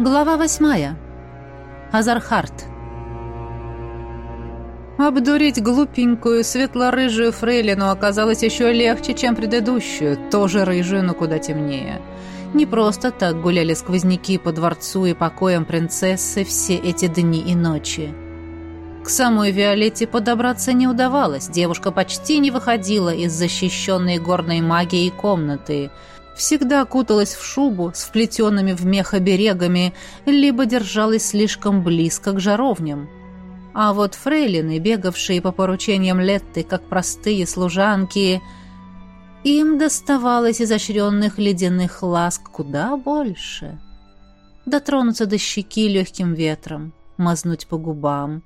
Глава восьмая. Азархарт. Обдурить глупенькую светло-рыжую фрейлину оказалось еще легче, чем предыдущую, тоже рыжую, но куда темнее. Не просто так гуляли сквозняки по дворцу и покоям принцессы все эти дни и ночи. К самой Виолетте подобраться не удавалось, девушка почти не выходила из защищенной горной магией комнаты – всегда куталась в шубу с вплетенными в мех оберегами, либо держалась слишком близко к жаровням. А вот фрейлины, бегавшие по поручениям Летты, как простые служанки, им доставалось изощренных ледяных ласк куда больше. Дотронуться до щеки легким ветром, мазнуть по губам,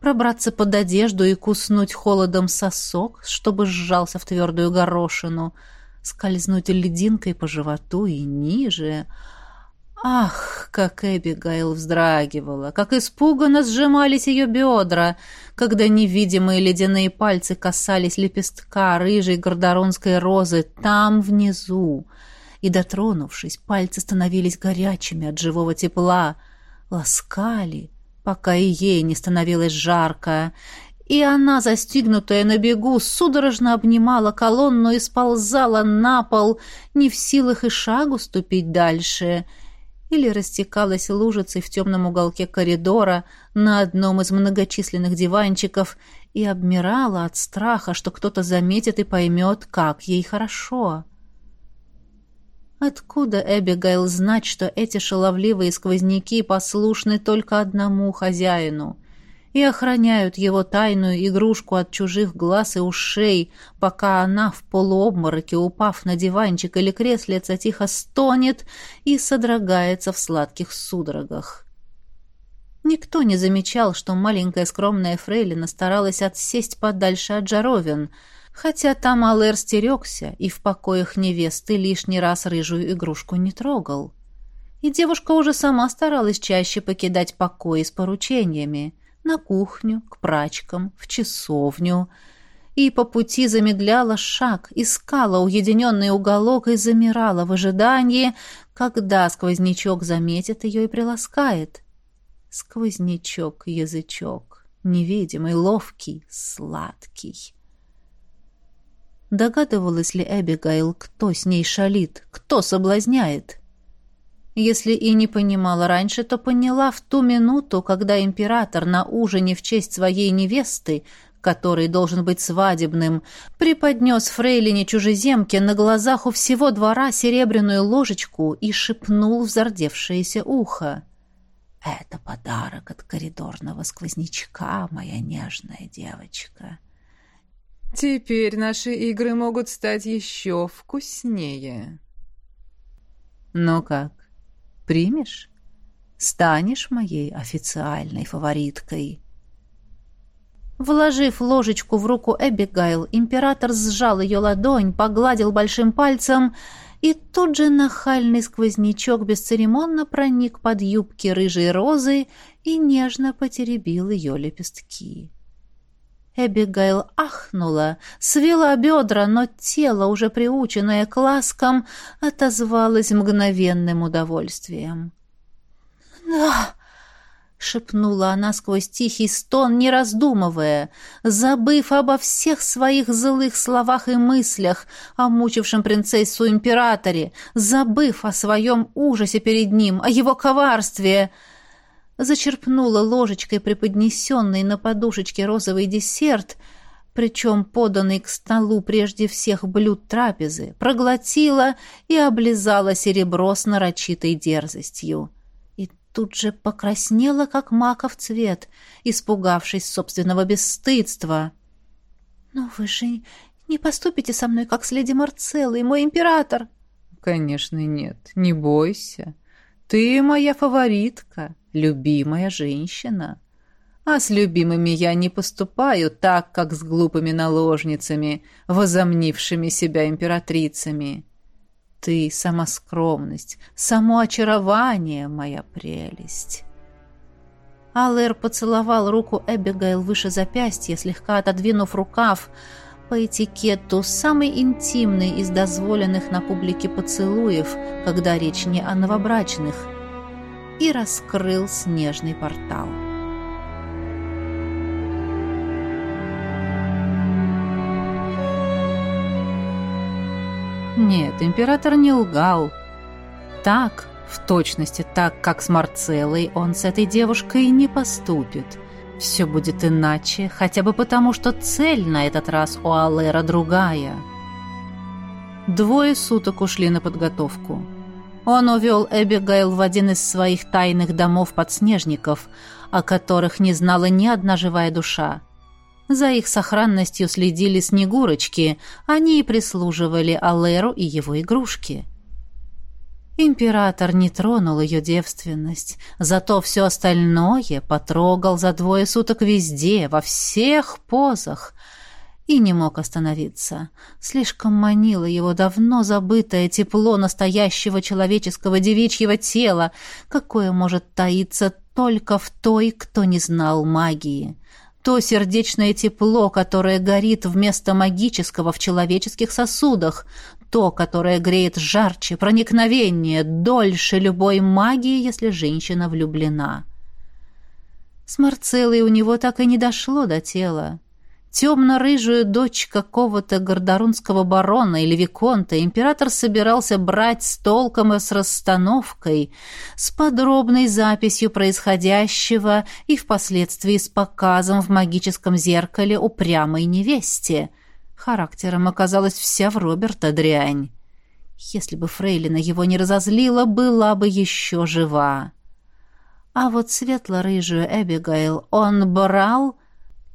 пробраться под одежду и куснуть холодом сосок, чтобы сжался в твердую горошину — скользнуть льдинкой по животу и ниже. Ах, как Эбигейл вздрагивала, как испуганно сжимались ее бедра, когда невидимые ледяные пальцы касались лепестка рыжей гордоронской розы там внизу. И, дотронувшись, пальцы становились горячими от живого тепла, ласкали, пока и ей не становилось жарко, и она, застигнутая на бегу, судорожно обнимала колонну и сползала на пол, не в силах и шагу ступить дальше, или растекалась лужицей в темном уголке коридора на одном из многочисленных диванчиков и обмирала от страха, что кто-то заметит и поймет, как ей хорошо. Откуда Эбигейл знать, что эти шаловливые сквозняки послушны только одному хозяину — и охраняют его тайную игрушку от чужих глаз и ушей, пока она в полуобмороке, упав на диванчик или креслице, тихо стонет и содрогается в сладких судорогах. Никто не замечал, что маленькая скромная фрейлина старалась отсесть подальше от жаровин, хотя там Алэр стерегся и в покоях невесты лишний раз рыжую игрушку не трогал. И девушка уже сама старалась чаще покидать покои с поручениями — на кухню, к прачкам, в часовню. И по пути замедляла шаг, искала уединенный уголок и замирала в ожидании, когда сквознячок заметит ее и приласкает. Сквознячок-язычок, невидимый, ловкий, сладкий. Догадывалась ли Эбигейл, кто с ней шалит, кто соблазняет? — если и не понимала раньше, то поняла в ту минуту, когда император на ужине в честь своей невесты, который должен быть свадебным, преподнес фрейлине чужеземке на глазах у всего двора серебряную ложечку и шепнул в зардевшееся ухо. «Это подарок от коридорного сквознячка, моя нежная девочка». «Теперь наши игры могут стать еще вкуснее». «Ну как, Примешь? Станешь моей официальной фавориткой?» Вложив ложечку в руку Эбигейл, император сжал ее ладонь, погладил большим пальцем, и тут же нахальный сквознячок бесцеремонно проник под юбки рыжей розы и нежно потеребил ее лепестки. Эбигейл ахнула, свела бедра, но тело, уже приученное к ласкам, отозвалось мгновенным удовольствием. «Да!» — шепнула она сквозь тихий стон, не раздумывая, забыв обо всех своих злых словах и мыслях, о мучившем принцессу императоре, забыв о своем ужасе перед ним, о его коварстве — зачерпнула ложечкой преподнесенный на подушечке розовый десерт, причем поданный к столу прежде всех блюд трапезы, проглотила и облизала серебро с нарочитой дерзостью. И тут же покраснела, как маков цвет, испугавшись собственного бесстыдства. «Но вы же не поступите со мной, как с леди Марцеллой, мой император!» «Конечно нет, не бойся. Ты моя фаворитка, любимая женщина. А с любимыми я не поступаю так, как с глупыми наложницами, возомнившими себя императрицами. Ты — сама скромность, само очарование, моя прелесть». Аллер поцеловал руку Эбигейл выше запястья, слегка отодвинув рукав, по этикету самый интимный из дозволенных на публике поцелуев, когда речь не о новобрачных — и раскрыл снежный портал. Нет, император не лгал. Так, в точности так, как с Марцеллой, он с этой девушкой не поступит. Все будет иначе, хотя бы потому, что цель на этот раз у Аллера другая. Двое суток ушли на подготовку. Он увел Эбигейл в один из своих тайных домов-подснежников, о которых не знала ни одна живая душа. За их сохранностью следили снегурочки, они и прислуживали Алеру и его игрушке. Император не тронул ее девственность, зато все остальное потрогал за двое суток везде, во всех позах, и не мог остановиться. Слишком манило его давно забытое тепло настоящего человеческого девичьего тела, какое может таиться только в той, кто не знал магии. То сердечное тепло, которое горит вместо магического в человеческих сосудах, то, которое греет жарче, проникновение, дольше любой магии, если женщина влюблена. С Марцеллой у него так и не дошло до тела. Темно-рыжую дочь какого-то гордорунского барона или виконта император собирался брать с толком и с расстановкой, с подробной записью происходящего и впоследствии с показом в магическом зеркале упрямой невесте — Характером оказалась вся в Роберта дрянь. Если бы Фрейлина его не разозлила, была бы еще жива. А вот светло-рыжую Эбигейл он брал,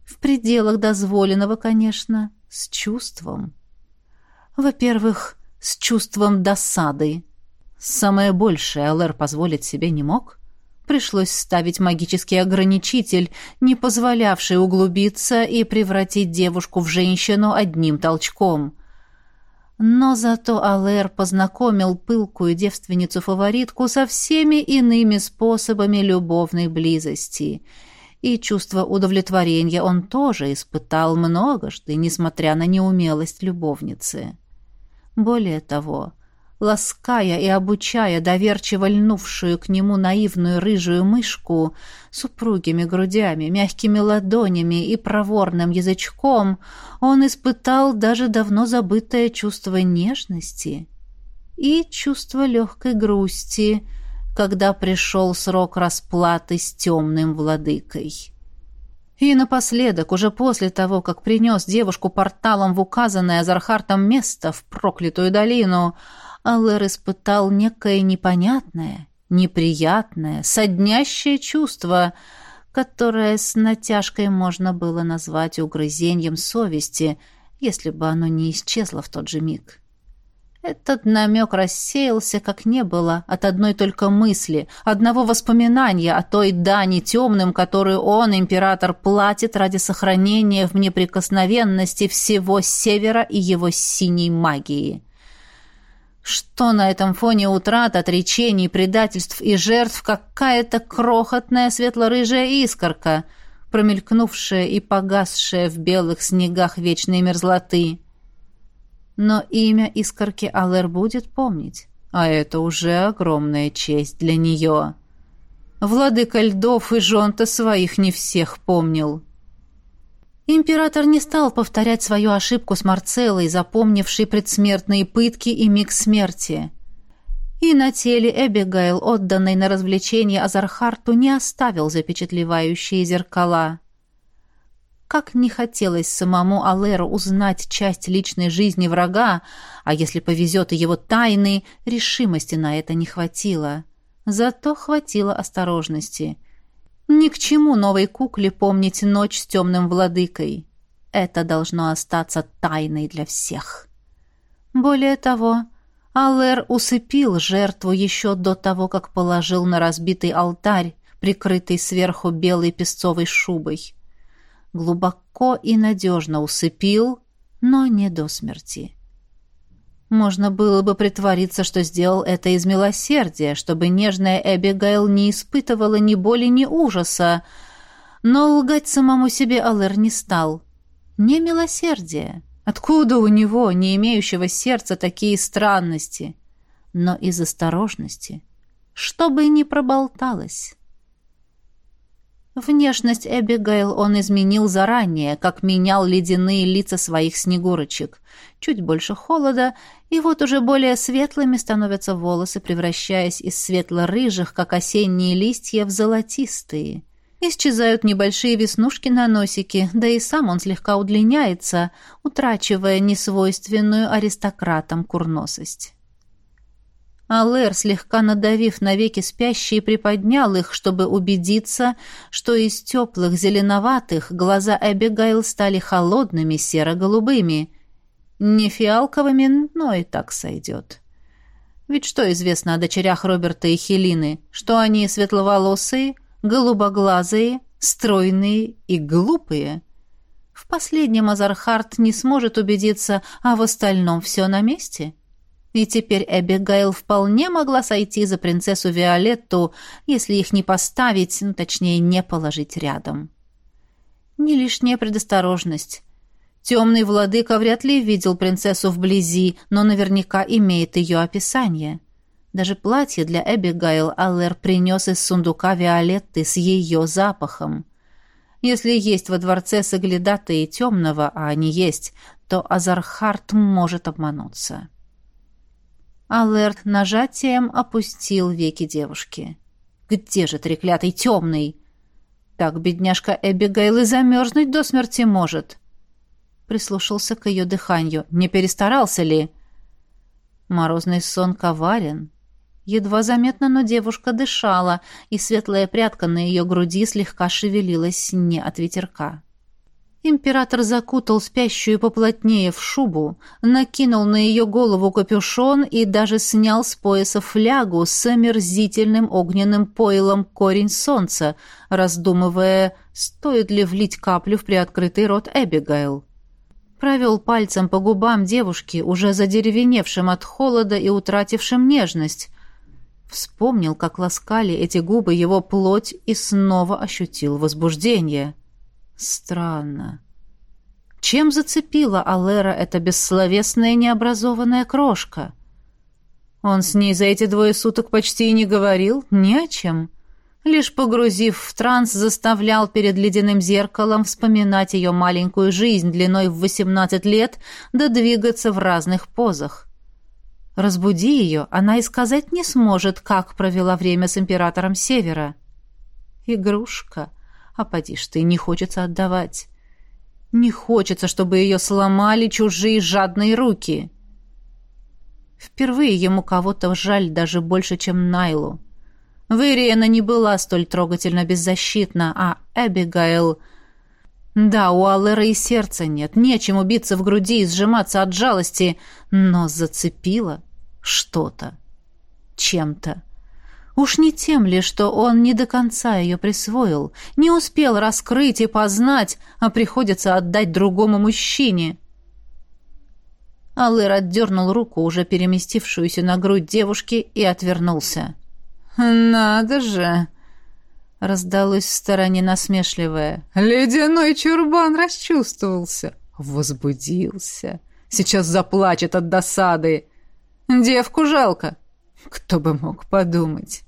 в пределах дозволенного, конечно, с чувством. Во-первых, с чувством досады. Самое большее Алэр позволить себе не мог. Пришлось ставить магический ограничитель, не позволявший углубиться и превратить девушку в женщину одним толчком. Но зато Алэр познакомил пылкую девственницу-фаворитку со всеми иными способами любовной близости. И чувство удовлетворения он тоже испытал многожды, несмотря на неумелость любовницы. Более того, лаская и обучая доверчиво льнувшую к нему наивную рыжую мышку с упругими грудями, мягкими ладонями и проворным язычком, он испытал даже давно забытое чувство нежности и чувство легкой грусти, когда пришел срок расплаты с темным владыкой. И напоследок, уже после того, как принес девушку порталом в указанное Зархартом место в проклятую долину, Аллер испытал некое непонятное, неприятное, соднящее чувство, которое с натяжкой можно было назвать угрызением совести, если бы оно не исчезло в тот же миг. Этот намек рассеялся, как не было, от одной только мысли, одного воспоминания о той дани темным, которую он, император, платит ради сохранения в неприкосновенности всего Севера и его синей магии. Что на этом фоне утрат, отречений, предательств и жертв какая-то крохотная светло-рыжая искорка, промелькнувшая и погасшая в белых снегах вечной мерзлоты. Но имя искорки Алэр будет помнить, а это уже огромная честь для нее. Владыка льдов и жен-то своих не всех помнил. Император не стал повторять свою ошибку с Марцеллой, запомнившей предсмертные пытки и миг смерти. И на теле Эбигейл, отданной на развлечение Азархарту, не оставил запечатлевающие зеркала. Как не хотелось самому Алеру узнать часть личной жизни врага, а если повезет и его тайны, решимости на это не хватило. Зато хватило осторожности — ни к чему новой кукле помнить ночь с темным владыкой. Это должно остаться тайной для всех. Более того, Аллер усыпил жертву еще до того, как положил на разбитый алтарь, прикрытый сверху белой песцовой шубой. Глубоко и надежно усыпил, но не до смерти. Можно было бы притвориться, что сделал это из милосердия, чтобы нежная Эбигейл не испытывала ни боли, ни ужаса. Но лгать самому себе Алэр не стал. Не милосердие. Откуда у него, не имеющего сердца, такие странности? Но из осторожности. чтобы не проболталась. Внешность Эбигейл он изменил заранее, как менял ледяные лица своих снегурочек. Чуть больше холода, и вот уже более светлыми становятся волосы, превращаясь из светло-рыжих, как осенние листья, в золотистые. Исчезают небольшие веснушки на носике, да и сам он слегка удлиняется, утрачивая несвойственную аристократам курносость. Алэр, слегка надавив на веки спящие, приподнял их, чтобы убедиться, что из теплых зеленоватых глаза Эбигайл стали холодными серо-голубыми. Не фиалковыми, но и так сойдет. Ведь что известно о дочерях Роберта и Хелины? Что они светловолосые, голубоглазые, стройные и глупые? В последнем Азархард не сможет убедиться, а в остальном все на месте — и теперь Эбигейл вполне могла сойти за принцессу Виолетту, если их не поставить, ну, точнее, не положить рядом. Не лишняя предосторожность. Темный владыка вряд ли видел принцессу вблизи, но наверняка имеет ее описание. Даже платье для Эбигейл Аллер принес из сундука Виолетты с ее запахом. Если есть во дворце Саглядата и Темного, а они есть, то Азархарт может обмануться. Алерт нажатием опустил веки девушки. «Где же треклятый темный?» «Так бедняжка Эбигейл и замерзнуть до смерти может». Прислушался к ее дыханию. «Не перестарался ли?» Морозный сон коварен. Едва заметно, но девушка дышала, и светлая прядка на ее груди слегка шевелилась не от ветерка. Император закутал спящую поплотнее в шубу, накинул на ее голову капюшон и даже снял с пояса флягу с омерзительным огненным пойлом корень солнца, раздумывая, стоит ли влить каплю в приоткрытый рот Эбигейл. Провел пальцем по губам девушки, уже задеревеневшим от холода и утратившим нежность. Вспомнил, как ласкали эти губы его плоть и снова ощутил возбуждение. — Странно. Чем зацепила Алера эта бессловесная необразованная крошка? Он с ней за эти двое суток почти и не говорил, ни о чем. Лишь погрузив в транс, заставлял перед ледяным зеркалом вспоминать ее маленькую жизнь длиной в восемнадцать лет, да двигаться в разных позах. Разбуди ее, она и сказать не сможет, как провела время с императором Севера. Игрушка — а поди ж ты, не хочется отдавать. Не хочется, чтобы ее сломали чужие жадные руки. Впервые ему кого-то жаль даже больше, чем Найлу. Выриена не была столь трогательно беззащитна, а Эбигейл... Да, у Аллера и сердца нет, нечем убиться в груди и сжиматься от жалости, но зацепило что-то, чем-то. Уж не тем ли, что он не до конца ее присвоил, не успел раскрыть и познать, а приходится отдать другому мужчине. Аллыр отдернул руку, уже переместившуюся на грудь девушки, и отвернулся. «Надо же!» — раздалось в стороне насмешливое. «Ледяной чурбан расчувствовался, возбудился. Сейчас заплачет от досады. Девку жалко. Кто бы мог подумать?»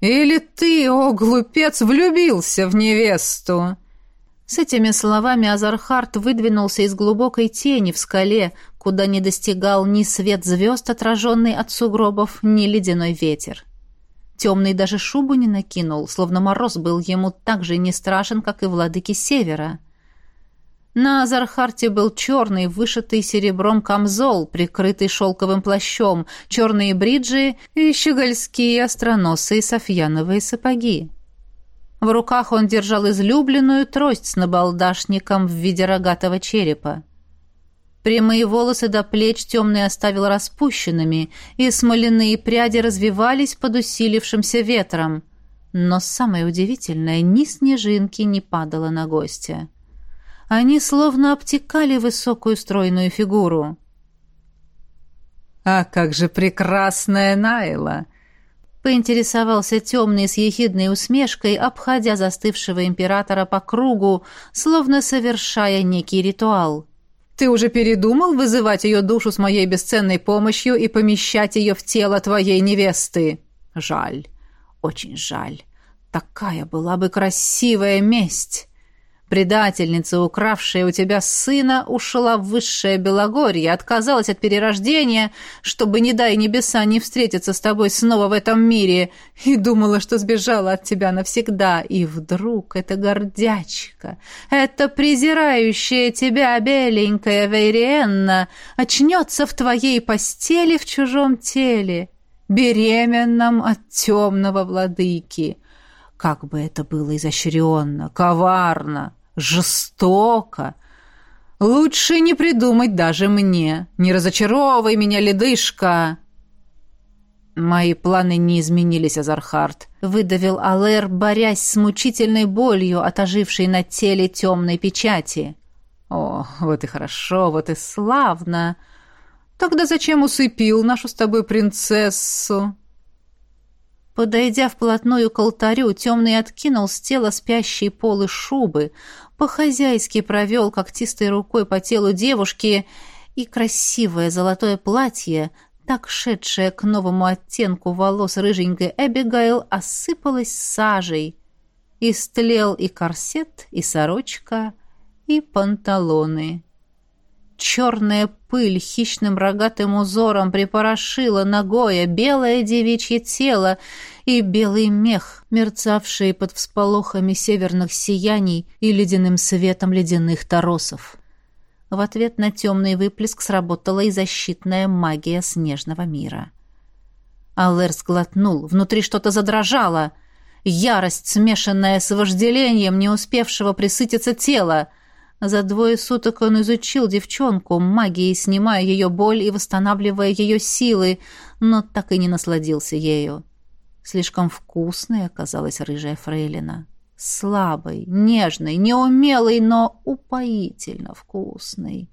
«Или ты, о глупец, влюбился в невесту?» С этими словами Азархард выдвинулся из глубокой тени в скале, куда не достигал ни свет звезд, отраженный от сугробов, ни ледяной ветер. Темный даже шубу не накинул, словно мороз был ему так же не страшен, как и владыки севера. На Азархарте был черный, вышитый серебром камзол, прикрытый шелковым плащом, черные бриджи и щегольские остроносые софьяновые сапоги. В руках он держал излюбленную трость с набалдашником в виде рогатого черепа. Прямые волосы до плеч темный оставил распущенными, и смоляные пряди развивались под усилившимся ветром. Но самое удивительное, ни снежинки не падало на гостя. Они словно обтекали высокую стройную фигуру. «А как же прекрасная Найла!» Поинтересовался темный с ехидной усмешкой, обходя застывшего императора по кругу, словно совершая некий ритуал. «Ты уже передумал вызывать ее душу с моей бесценной помощью и помещать ее в тело твоей невесты? Жаль. очень жаль. Такая была бы красивая месть. Предательница, укравшая у тебя сына, ушла в высшее Белогорье, отказалась от перерождения, чтобы, не дай небеса, не встретиться с тобой снова в этом мире, и думала, что сбежала от тебя навсегда. И вдруг эта гордячка, эта презирающая тебя беленькая Вейриенна очнется в твоей постели в чужом теле, беременном от темного владыки. Как бы это было изощренно, коварно, жестоко. Лучше не придумать даже мне. Не разочаровывай меня, ледышка. Мои планы не изменились, Азархард. Выдавил Алэр, борясь с мучительной болью, отожившей на теле темной печати. О, вот и хорошо, вот и славно. Тогда зачем усыпил нашу с тобой принцессу? Подойдя вплотную к алтарю, темный откинул с тела спящей полы шубы, по-хозяйски провел когтистой рукой по телу девушки, и красивое золотое платье, так шедшее к новому оттенку волос рыженькой Эбигайл, осыпалось сажей. Истлел и корсет, и сорочка, и панталоны. Черная пыль хищным рогатым узором припорошила ногое белое девичье тело и белый мех, мерцавший под всполохами северных сияний и ледяным светом ледяных торосов. В ответ на темный выплеск сработала и защитная магия снежного мира. Аллер сглотнул, внутри что-то задрожало. Ярость, смешанная с вожделением не успевшего присытиться тела — за двое суток он изучил девчонку, магией снимая ее боль и восстанавливая ее силы, но так и не насладился ею. Слишком вкусной оказалась рыжая фрейлина. Слабой, нежной, неумелой, но упоительно вкусной.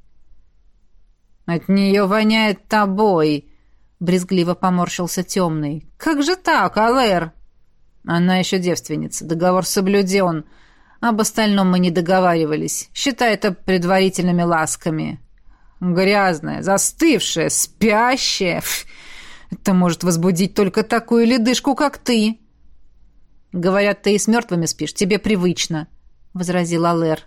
«От нее воняет тобой!» — брезгливо поморщился темный. «Как же так, Алэр?» «Она еще девственница, договор соблюден. Об остальном мы не договаривались. Считай это предварительными ласками. Грязная, застывшая, спящая. Это может возбудить только такую ледышку, как ты. Говорят, ты и с мертвыми спишь. Тебе привычно, — возразил Алэр.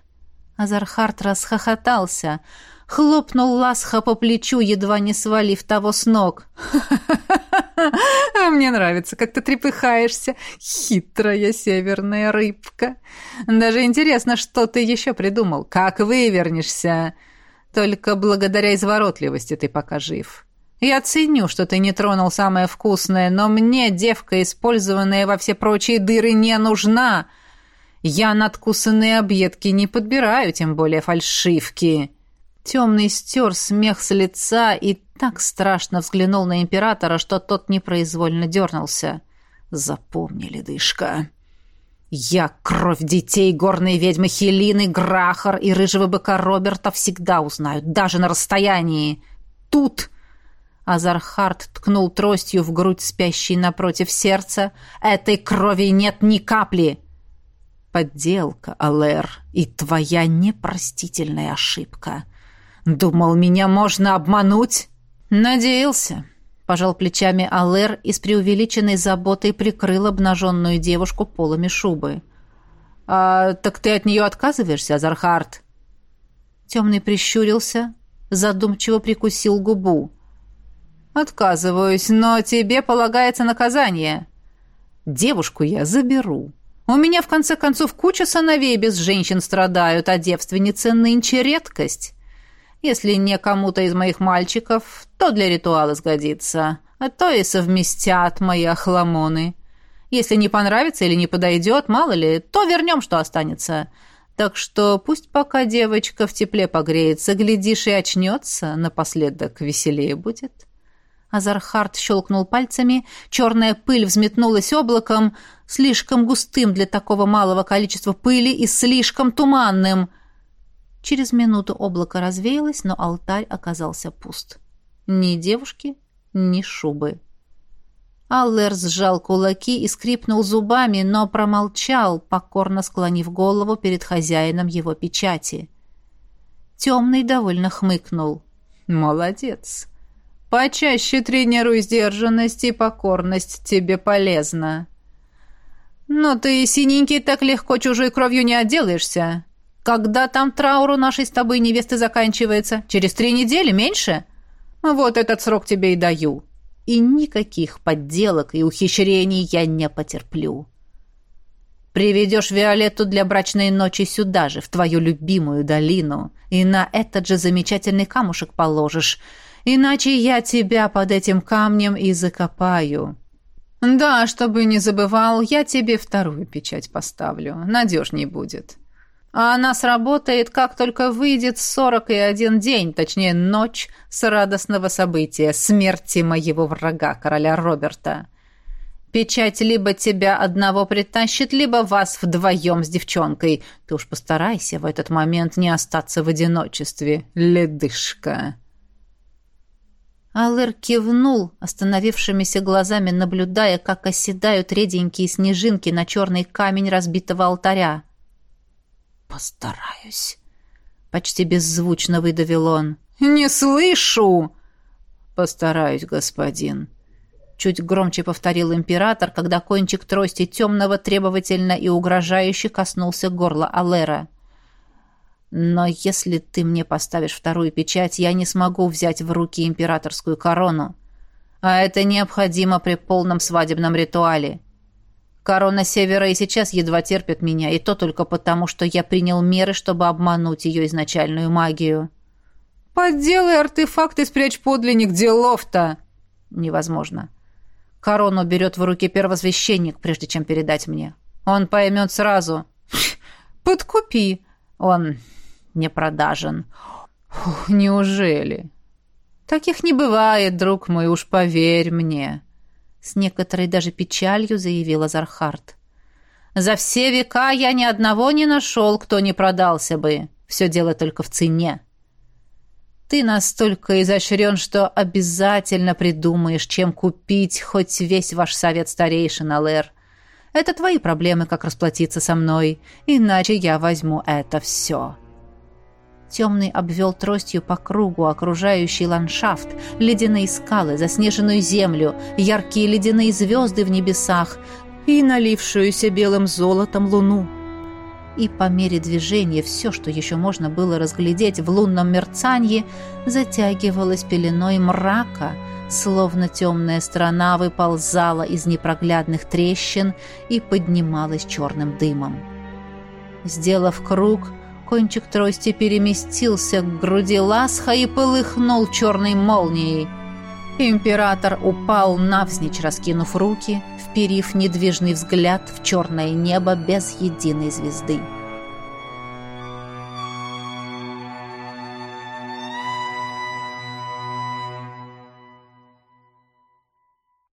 Азархард расхохотался — хлопнул Ласха по плечу, едва не свалив того с ног. «А мне нравится, как ты трепыхаешься, хитрая северная рыбка. Даже интересно, что ты еще придумал, как вывернешься. Только благодаря изворотливости ты пока жив». Я ценю, что ты не тронул самое вкусное, но мне девка, использованная во все прочие дыры, не нужна. Я надкусанные объедки не подбираю, тем более фальшивки. Темный стер смех с лица и так страшно взглянул на императора, что тот непроизвольно дернулся. «Запомни, ледышка, я кровь детей горной ведьмы Хелины, Грахар и рыжего быка Роберта всегда узнаю, даже на расстоянии. Тут...» Азархард ткнул тростью в грудь спящей напротив сердца. «Этой крови нет ни капли!» «Подделка, Алэр, и твоя непростительная ошибка!» Думал, меня можно обмануть? Надеялся. Пожал плечами Алэр и с преувеличенной заботой прикрыл обнаженную девушку полами шубы. «А так ты от нее отказываешься, Азархард?» Темный прищурился, задумчиво прикусил губу. «Отказываюсь, но тебе полагается наказание. Девушку я заберу. У меня, в конце концов, куча сыновей без женщин страдают, а девственницы нынче редкость. Если не кому-то из моих мальчиков, то для ритуала сгодится, а то и совместят мои охламоны. Если не понравится или не подойдет, мало ли, то вернем, что останется. Так что пусть пока девочка в тепле погреется, глядишь и очнется, напоследок веселее будет». Азархард щелкнул пальцами, черная пыль взметнулась облаком, слишком густым для такого малого количества пыли и слишком туманным — Через минуту облако развеялось, но алтарь оказался пуст. Ни девушки, ни шубы. Аллер сжал кулаки и скрипнул зубами, но промолчал, покорно склонив голову перед хозяином его печати. Темный довольно хмыкнул. «Молодец. Почаще тренируй сдержанность и покорность, тебе полезно. Но ты, синенький, так легко чужой кровью не отделаешься. Когда там траур у нашей с тобой невесты заканчивается? Через три недели, меньше? Вот этот срок тебе и даю. И никаких подделок и ухищрений я не потерплю. Приведешь Виолетту для брачной ночи сюда же, в твою любимую долину, и на этот же замечательный камушек положишь, иначе я тебя под этим камнем и закопаю. Да, чтобы не забывал, я тебе вторую печать поставлю, надежней будет. А она сработает, как только выйдет сорок и один день, точнее ночь с радостного события, смерти моего врага, короля Роберта». Печать либо тебя одного притащит, либо вас вдвоем с девчонкой. Ты уж постарайся в этот момент не остаться в одиночестве, ледышка». Алэр кивнул, остановившимися глазами наблюдая, как оседают реденькие снежинки на черный камень разбитого алтаря. «Постараюсь», — почти беззвучно выдавил он. «Не слышу!» «Постараюсь, господин», Чуть громче повторил император, когда кончик трости темного требовательно и угрожающе коснулся горла Алера. «Но если ты мне поставишь вторую печать, я не смогу взять в руки императорскую корону. А это необходимо при полном свадебном ритуале. Корона Севера и сейчас едва терпит меня, и то только потому, что я принял меры, чтобы обмануть ее изначальную магию». «Подделай артефакт и спрячь подлинник делов-то!» «Невозможно». Корону берет в руки первосвященник, прежде чем передать мне. Он поймет сразу. Подкупи. Он не продажен. Неужели? Таких не бывает, друг мой, уж поверь мне. С некоторой даже печалью заявила Зархард. За все века я ни одного не нашел, кто не продался бы. Все дело только в цене. Ты настолько изощрен, что обязательно придумаешь, чем купить хоть весь ваш совет старейшин, Алэр. Это твои проблемы, как расплатиться со мной, иначе я возьму это все». Темный обвел тростью по кругу окружающий ландшафт, ледяные скалы, заснеженную землю, яркие ледяные звезды в небесах и налившуюся белым золотом луну и по мере движения все, что еще можно было разглядеть в лунном мерцании, затягивалось пеленой мрака, словно темная страна выползала из непроглядных трещин и поднималась черным дымом. Сделав круг, кончик трости переместился к груди Ласха и полыхнул черной молнией. Император упал навзничь, раскинув руки, вперив недвижный взгляд в черное небо без единой звезды.